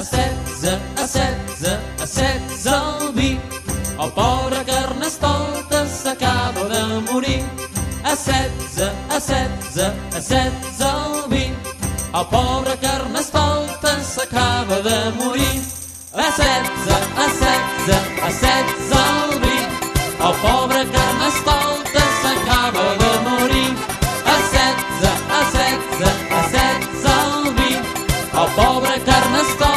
a 16, a 16, a 16 el vi. El pobre Carnestoltes s'acaba de morir. A 16, a 16, a 16 el vi. El pobre Carnestoltes s'acaba de morir. A 16, a 16, a 16 el vi. El pobre Carnestoltes s'acaba de morir. A 16, a 16, a 16 el vi. El pobre Carnestoltes